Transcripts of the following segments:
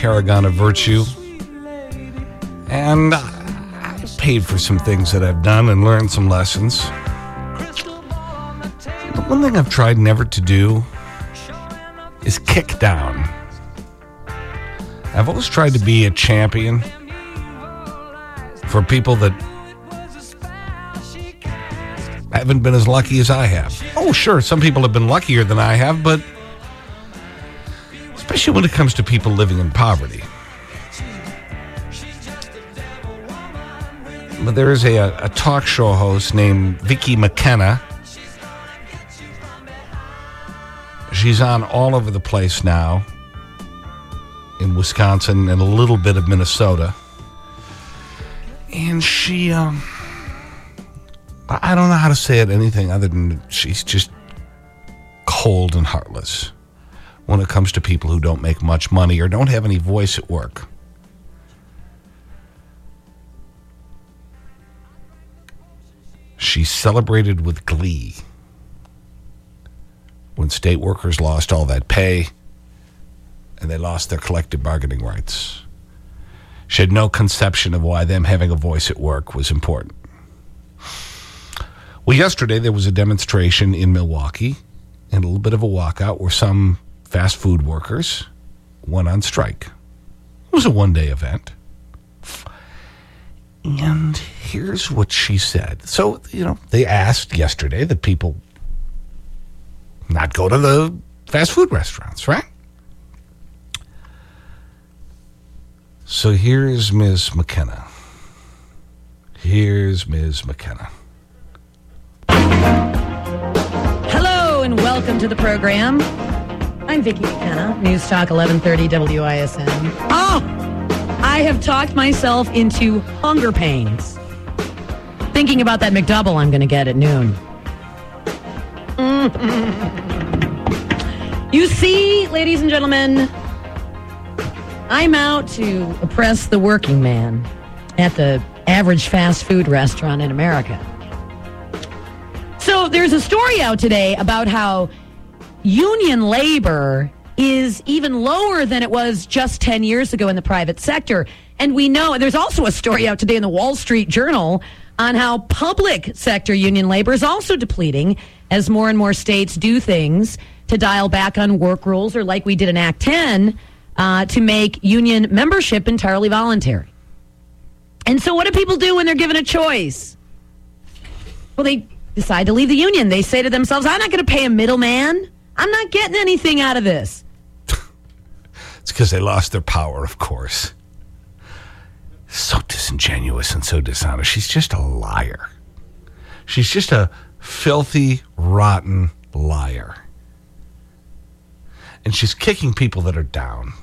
Paragon of virtue. And I've paid for some things that I've done and learned some lessons. The one thing I've tried never to do is kick down. I've always tried to be a champion for people that haven't been as lucky as I have. Oh, sure, some people have been luckier than I have, but especially when it comes to people living in poverty. But there is a, a talk show host named Vicki McKenna. She's on all over the place now in Wisconsin and a little bit of Minnesota. And she, um, I don't know how to say it anything other than she's just cold and heartless when it comes to people who don't make much money or don't have any voice at work. She celebrated with glee when state workers lost all that pay and they lost their collective bargaining rights. She had no conception of why them having a voice at work was important. Well, yesterday there was a demonstration in Milwaukee and a little bit of a walkout where some fast food workers went on strike. It was a one day event. And here's what she said. So, you know, they asked yesterday that people not go to the fast food restaurants, right? So here's Ms. McKenna. Here's Ms. McKenna. Hello and welcome to the program. I'm Vicki McKenna, News Talk 1130 WISN. Oh, I have talked myself into hunger pains. Thinking about that McDouble I'm going to get at noon. You see, ladies and gentlemen, I'm out to oppress the working man at the average fast food restaurant in America. So there's a story out today about how union labor is even lower than it was just 10 years ago in the private sector. And we know, there's also a story out today in the Wall Street Journal on how public sector union labor is also depleting as more and more states do things to dial back on work rules or like we did in Act 10 uh, to make union membership entirely voluntary. And so what do people do when they're given a choice? Well, they decide to leave the union. They say to themselves, I'm not going to pay a middleman. I'm not getting anything out of this. It's because they lost their power, of course. So disingenuous and so dishonest. She's just a liar. She's just a filthy, rotten liar. And she's kicking people that are down.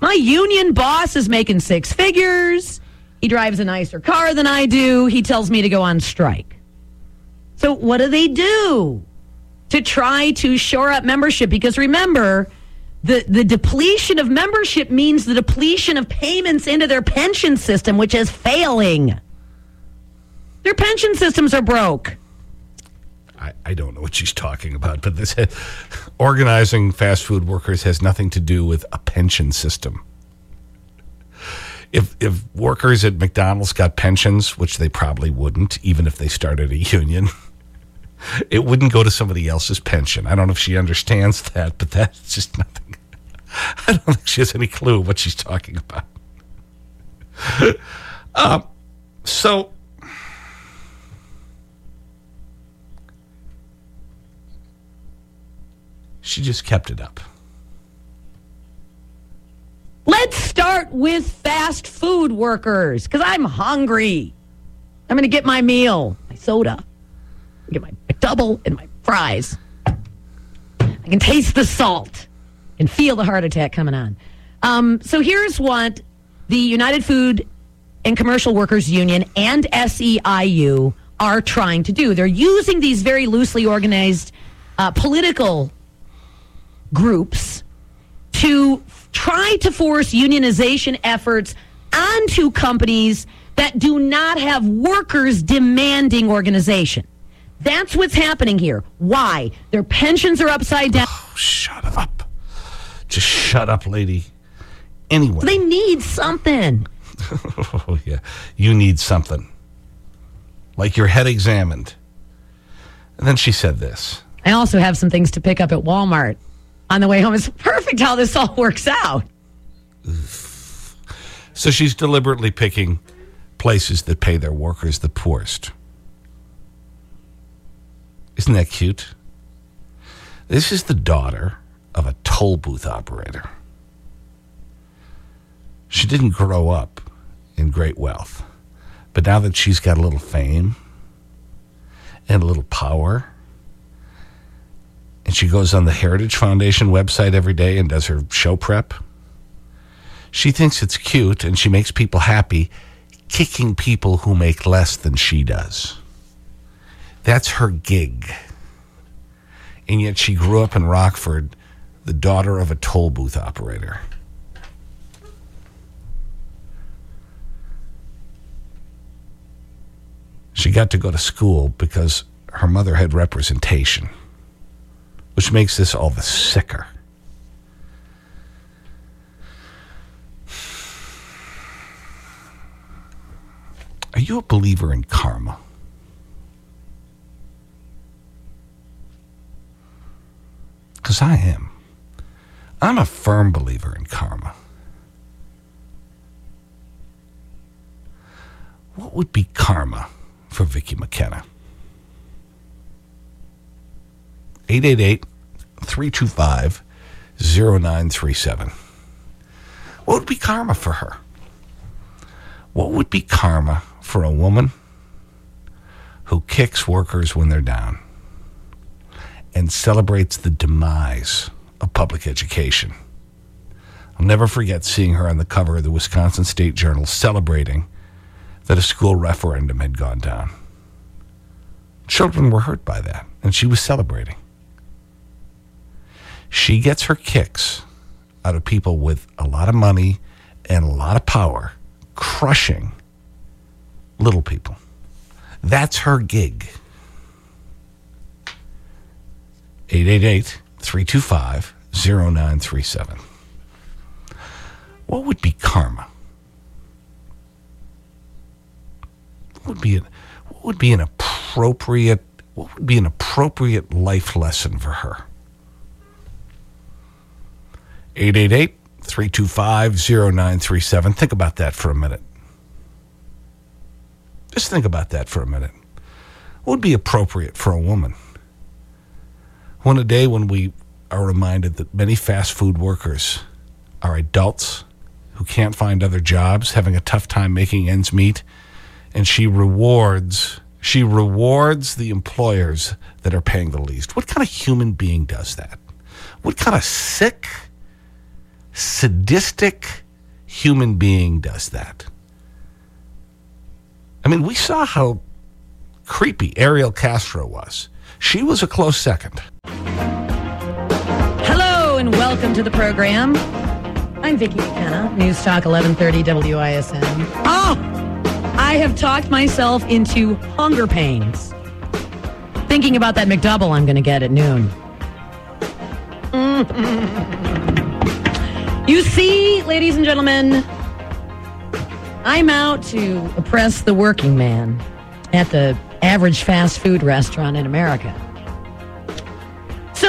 My union boss is making six figures. He drives a nicer car than I do. He tells me to go on strike. So, what do they do to try to shore up membership? Because remember, the, the depletion of membership means the depletion of payments into their pension system, which is failing. Their pension systems are broke. I, I don't know what she's talking about, but this organizing fast food workers has nothing to do with a pension system. If, if workers at McDonald's got pensions, which they probably wouldn't, even if they started a union, it wouldn't go to somebody else's pension. I don't know if she understands that, but that's just nothing. I don't think she has any clue what she's talking about. Um, so, she just kept it up. Let's start with fast food workers because I'm hungry. I'm going to get my meal, my soda, get my McDouble and my fries. I can taste the salt and feel the heart attack coming on. Um, so here's what the United Food and Commercial Workers Union and SEIU are trying to do. They're using these very loosely organized uh, political groups to try to force unionization efforts onto companies that do not have workers demanding organization. That's what's happening here. Why? Their pensions are upside down. Oh, shut up. Just shut up, lady. Anyway. They need something. Oh, yeah. You need something. Like your head examined. And then she said this. I also have some things to pick up at Walmart on the way home. It's perfect how this all works out. So she's deliberately picking places that pay their workers the poorest. Isn't that cute? This is the daughter of a toll booth operator. She didn't grow up in great wealth, but now that she's got a little fame and a little power, and she goes on the Heritage Foundation website every day and does her show prep, she thinks it's cute and she makes people happy kicking people who make less than she does. That's her gig. And yet she grew up in Rockford, the daughter of a toll booth operator. She got to go to school because her mother had representation, which makes this all the sicker. Are you a believer in karma? Because I am. I'm a firm believer in karma. What would be karma for Vicki McKenna? 888 325 0937. What would be karma for her? What would be karma for a woman who kicks workers when they're down and celebrates the demise of public education? I'll never forget seeing her on the cover of the Wisconsin State Journal celebrating that a school referendum had gone down. Children were hurt by that, and she was celebrating. She gets her kicks out of people with a lot of money and a lot of power crushing little people. That's her gig. 888 325 0937. What would be karma? What would be an, what would be an appropriate what would be an appropriate life lesson for her? 888 325 0937. Think about that for a minute. Just think about that for a minute. What would be appropriate for a woman? On a day when we are reminded that many fast food workers are adults who can't find other jobs, having a tough time making ends meet, and she rewards, she rewards the employers that are paying the least. What kind of human being does that? What kind of sick, sadistic human being does that? I mean, we saw how creepy Ariel Castro was. She was a close second. Welcome to the program. I'm Vicki McKenna, News Talk 1130 WISN. Oh, ah, I have talked myself into hunger pains. Thinking about that McDouble I'm going to get at noon. You see, ladies and gentlemen, I'm out to oppress the working man at the average fast food restaurant in America.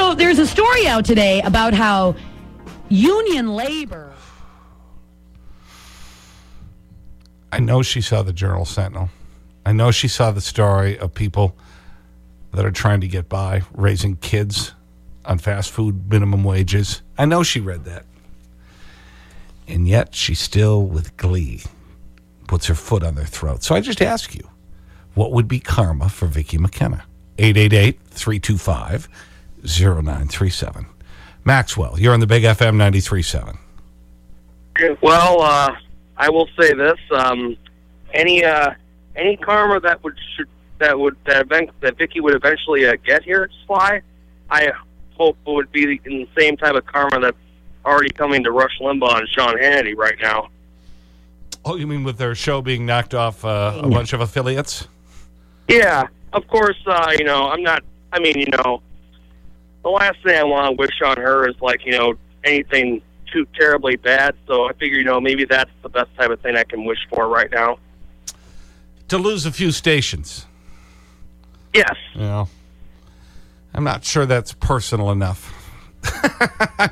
So there's a story out today about how union labor. I know she saw the Journal Sentinel. I know she saw the story of people that are trying to get by, raising kids on fast food minimum wages. I know she read that. And yet she still, with glee, puts her foot on their throat. So I just ask you, what would be karma for Vicki McKenna? 888-325-0937. Maxwell, you're on the Big FM 93.7. Well, uh, I will say this: um, any uh, any karma that would should, that would that, event, that Vicki would eventually uh, get here at Sly, I hope it would be in the same type of karma that's already coming to Rush Limbaugh and Sean Hannity right now. Oh, you mean with their show being knocked off uh, a bunch of affiliates? Yeah, of course. Uh, you know, I'm not. I mean, you know, the last thing I want to wish on her is like you know anything too terribly bad. So I figure you know maybe that's the best type of thing I can wish for right now. To lose a few stations. Yes. Yeah. I'm not sure that's personal enough.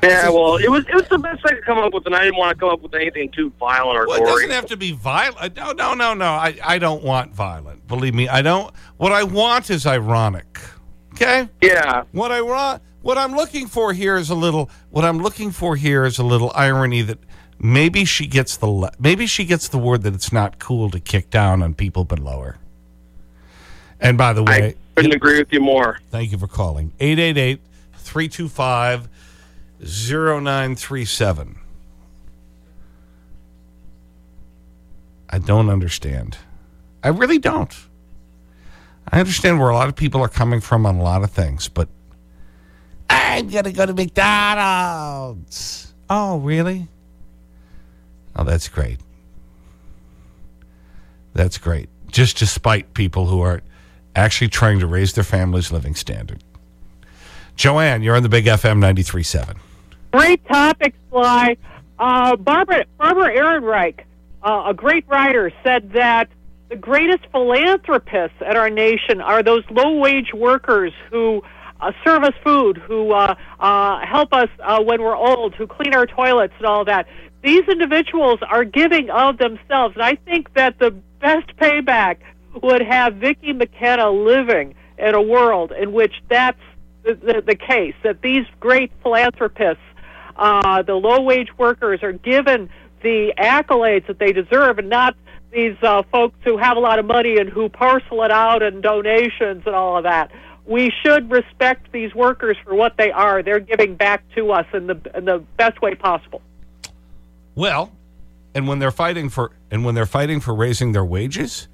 Yeah. Well, it was it was the best I could come up with, and I didn't want to come up with anything too violent or Well, it gory. doesn't have to be violent. Uh, no, no, no, no. I, I don't want violent. Believe me, I don't. What I want is ironic. Okay? Yeah. What I want, what I'm looking for here is a little, what I'm looking for here is a little irony that maybe she gets the, maybe she gets the word that it's not cool to kick down on people below her. And by the way, I couldn't agree with you more. Thank you for calling. 888 325 0937. I don't understand. I really don't. I understand where a lot of people are coming from on a lot of things, but I'm going to go to McDonald's. Oh, really? Oh, that's great. That's great. Just to spite people who are actually trying to raise their family's living standard. Joanne, you're on the Big FM 93.7. Great topic, Sly. Uh, Barbara, Barbara Ehrenreich, uh, a great writer, said that the greatest philanthropists at our nation are those low wage workers who uh, serve us food, who uh, uh, help us uh, when we're old, who clean our toilets and all that. These individuals are giving of themselves, and I think that the best payback would have Vicki McKenna living in a world in which that's the, the, the case, that these great philanthropists, uh, the low wage workers, are given the accolades that they deserve and not these uh, folks who have a lot of money and who parcel it out and donations and all of that. We should respect these workers for what they are. They're giving back to us in the, in the best way possible. Well, and when they're fighting for and when they're fighting for raising their wages,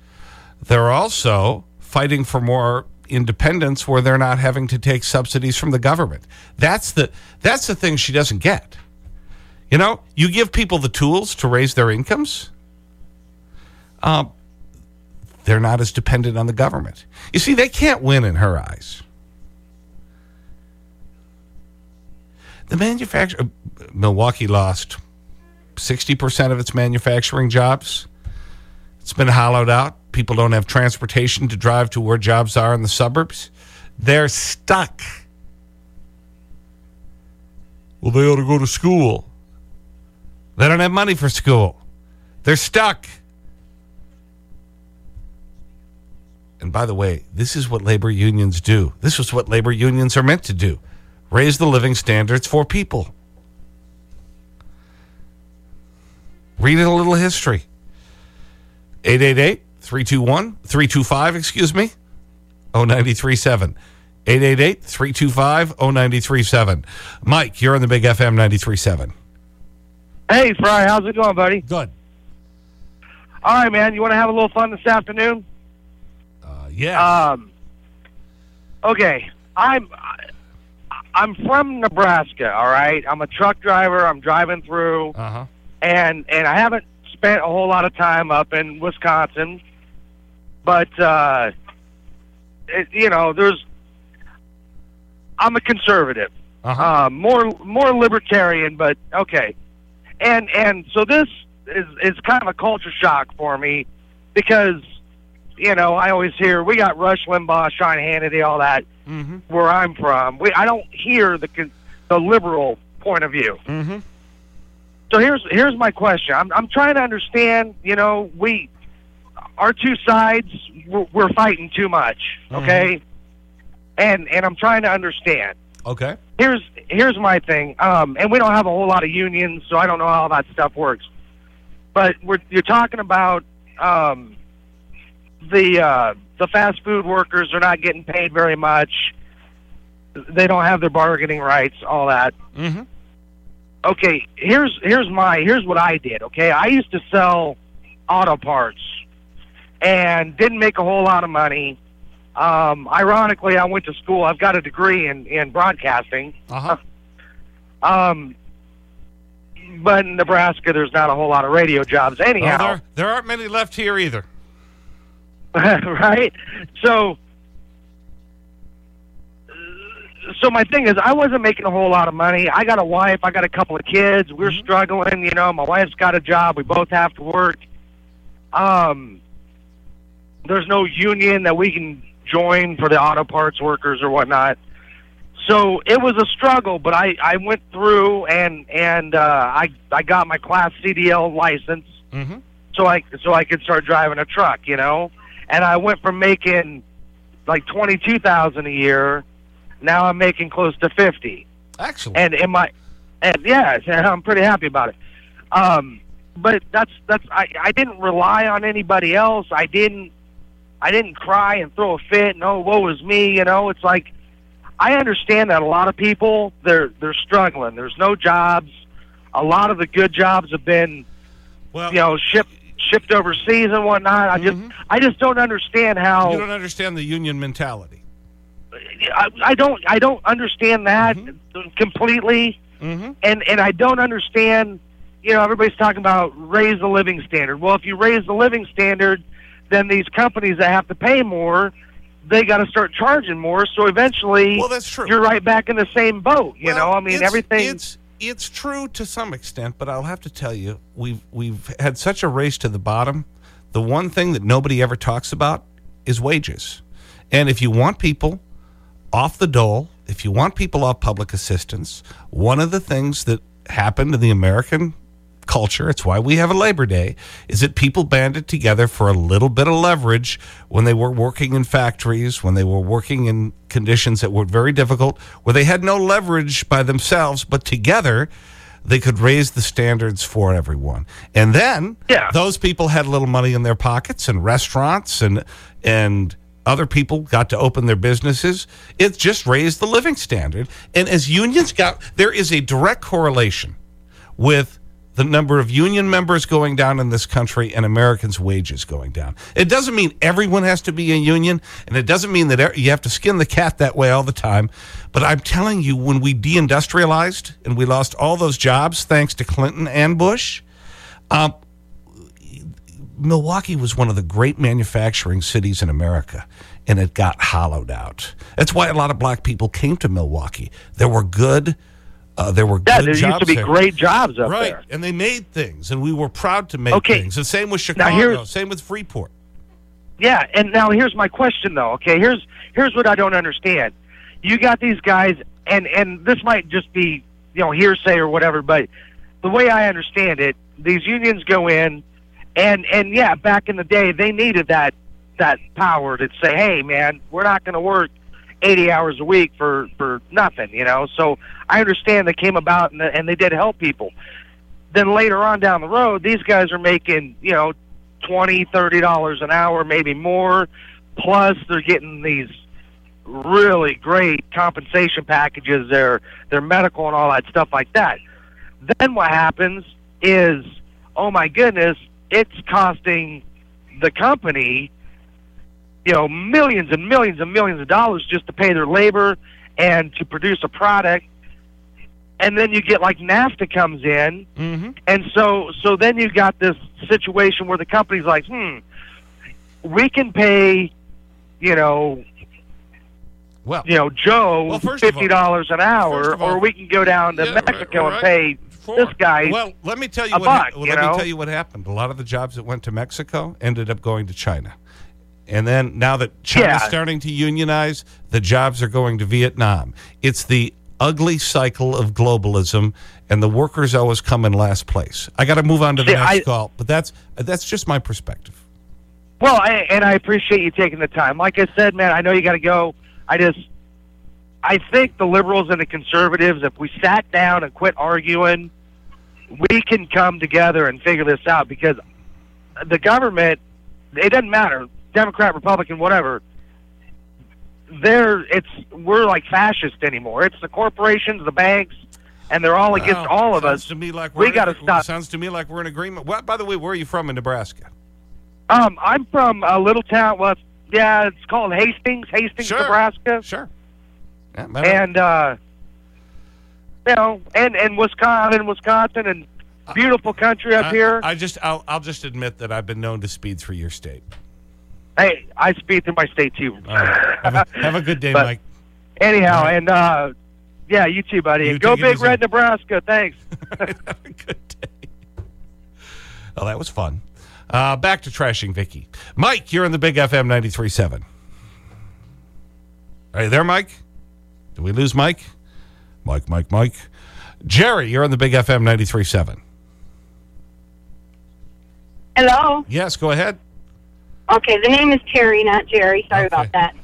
they're also fighting for more independence where they're not having to take subsidies from the government. That's the that's the thing she doesn't get. You know, you give people the tools to raise their incomes. Um, they're not as dependent on the government. You see, they can't win in her eyes. The manufacturer, Milwaukee lost 60% of its manufacturing jobs. It's been hollowed out. People don't have transportation to drive to where jobs are in the suburbs. They're stuck. Well, they ought to go to school. They don't have money for school. They're stuck. And by the way, this is what labor unions do. This is what labor unions are meant to do raise the living standards for people. Read a little history. 888 321 325, excuse me, 0937. 888 325 0937. Mike, you're on the Big FM 937. Hey, Fry, how's it going, buddy? Good. All right, man. You want to have a little fun this afternoon? Uh, yeah. Um. Okay, I'm I'm from Nebraska. All right, I'm a truck driver. I'm driving through, uh huh. and and I haven't spent a whole lot of time up in Wisconsin, but uh, it, you know, there's I'm a conservative. Uh huh. uh, more more libertarian, but okay. And and so this is is kind of a culture shock for me because you know I always hear we got Rush Limbaugh, Sean Hannity, all that Mm where I'm from. We I don't hear the the liberal point of view. hmm. Mm hmm. So here's here's my question. I'm I'm trying to understand. You know, we our two sides we're, we're fighting too much. Okay, and and I'm trying to understand Okay. Here's here's my thing. Um, and we don't have a whole lot of unions, so I don't know how that stuff works. But we're you're talking about um, the uh, the fast food workers are not getting paid very much. They don't have their bargaining rights, all that. Mhm. Okay, here's here's my here's what I did. Okay, I used to sell auto parts and didn't make a whole lot of money. Um, ironically, I went to school. I've got a degree in in broadcasting. Uh-huh. Um, but in Nebraska, there's not a whole lot of radio jobs anyhow. there, there aren't many left here either. right? So, so my thing is, I wasn't making a whole lot of money. I got a wife. I got a couple of kids. We're struggling. You know, my wife's got a job. We both have to work. Um, there's no union that we can join for the auto parts workers or whatnot. So it was a struggle, but I, I went through and and uh, I I got my class CDL license Mm-hmm. so I so I could start driving a truck, you know. And I went from making like twenty two thousand a year, now I'm making close to fifty. Excellent. And in my, and yeah, I'm pretty happy about it. Um, but that's that's I I didn't rely on anybody else. I didn't I didn't cry and throw a fit. No, woe is me. You know, it's like I understand that a lot of people they're they're struggling. There's no jobs. A lot of the good jobs have been well, you know shipped shipped overseas and whatnot. I just Mhm. I just don't understand how you don't understand the union mentality. I, I don't I don't understand that completely, Mm-hmm. and and I don't understand. You know, everybody's talking about raise the living standard. Well, if you raise the living standard, then these companies that have to pay more, they got to start charging more. So eventually, Well, that's true. you're right back in the same boat. You Well, know, I mean, it's- everything. It's it's true to some extent, but I'll have to tell you, we've we've had such a race to the bottom. The one thing that nobody ever talks about is wages. And if you want people off the dole, if you want people off public assistance, one of the things that happened in the American culture, it's why we have a Labor Day, is that people banded together for a little bit of leverage when they were working in factories, when they were working in conditions that were very difficult, where they had no leverage by themselves, but together they could raise the standards for everyone. And then Yeah. those people had a little money in their pockets and restaurants and, and other people got to open their businesses. It just raised the living standard. And as unions got, there is a direct correlation with the number of union members going down in this country and Americans' wages going down. It doesn't mean everyone has to be a union, and it doesn't mean that e- you have to skin the cat that way all the time. But I'm telling you, when we deindustrialized and we lost all those jobs thanks to Clinton and Bush, um, Milwaukee was one of the great manufacturing cities in America, and it got hollowed out. That's why a lot of black people came to Milwaukee. There were good, uh, there were yeah, good there used to be there. great jobs up Right, there. and they made things, and we were proud to make Okay. things. And same with Chicago, same with Freeport. Yeah, and now here's my question though. Okay, here's here's what I don't understand. You got these guys, and and this might just be you know hearsay or whatever, but the way I understand it, these unions go in, and and yeah, back in the day they needed that that power to say, hey man, we're not going to work 80 hours a week for for nothing, you know. So I understand they came about and and they did help people. Then later on down the road, these guys are making you know twenty, thirty dollars an hour, maybe more. Plus, they're getting these really great compensation packages, their their medical and all that stuff like that. Then what happens is, oh my goodness, it's costing the company, you know, millions and millions and millions of dollars just to pay their labor and to produce a product. And then you get like NAFTA comes in, Mm-hmm. and so so then you got this situation where the company's like, hmm, we can pay, you know, Well, you know, Joe Well, first of all- fifty dollars an hour, all- or we can go down to Yeah, Mexico right. and pay Four. this guy. Well, let me tell you a what. buck, well, you let know? me tell you what happened. A lot of the jobs that went to Mexico ended up going to China, and then now that China's Yeah. starting to unionize, the jobs are going to Vietnam. It's the ugly cycle of globalism, and the workers always come in last place. I got to move on to the next I- call, but that's that's just my perspective. Well, I, and I appreciate you taking the time. Like I said, man, I know you got to go. I just, I think the liberals and the conservatives, if we sat down and quit arguing, we can come together and figure this out because the government, it doesn't matter. Democrat, Republican, whatever. They're it's we're like fascist anymore. It's the corporations, the banks, and they're all against all of sounds us. To me like we got to stop. Sounds to me like we're in agreement. What, by the way, where are you from in Nebraska? Um, I'm from a little town. Well, yeah, it's called Hastings, Hastings, Sure. Nebraska, Sure. Yeah, and uh, you know, and and Wisconsin, Wisconsin, and beautiful country up I- here. I just, I'll, I'll just admit that I've been known to speed through your state. Hey, I speak through my state too. All right. have, a, have a good day, But- Mike. Anyhow, All right. and uh, yeah, you too, buddy. You go Big. Red, Nebraska. Thanks. have a good day. Oh, that was fun. Uh, back to trashing Vicki. Mike, you're in the Big FM 93.7. Are you there, Mike? Did we lose Mike? Mike, Mike, Mike. Jerry, you're on the Big FM 93.7. Hello. Yes, go ahead. Okay, the name is Terry, not Jerry. Sorry Okay. about that.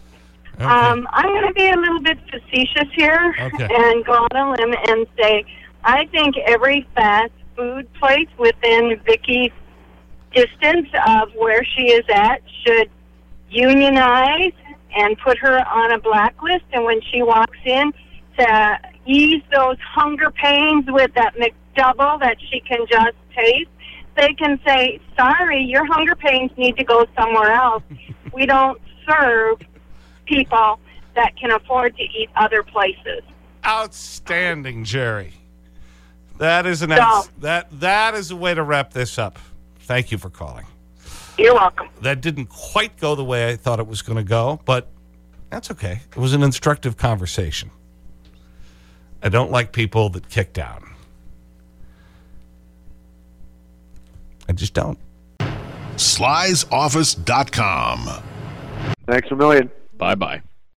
Okay. Um, I'm going to be a little bit facetious here Okay. and go on a limb and say I think every fast food place within Vicki's distance of where she is at should unionize and put her on a blacklist. And when she walks in, to ease those hunger pains with that McDouble that she can just taste, they can say, "Sorry, your hunger pains need to go somewhere else. we don't serve people that can afford to eat other places." Outstanding, Jerry. That is an So- that that is a way to wrap this up. Thank you for calling. You're welcome. That didn't quite go the way I thought it was going to go, but that's okay. It was an instructive conversation. I don't like people that kick down. I just don't. Slysoffice.com. Thanks a million. Bye bye.